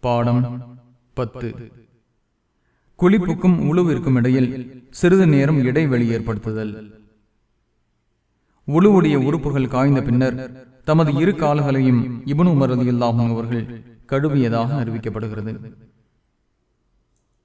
பாடம் பத்து. குளிப்புக்கும் உழுவிற்கும் இடையில் சிறிது நேரம் இடைவெளி ஏற்படுத்துதல். உழுவுடைய உறுப்புகள் காய்ந்த பின்னர் தமது இரு கால்களையும் இபனு மரதியில்லாகும் அவர்கள் கழுவியதாக அறிவிக்கப்படுகிறது.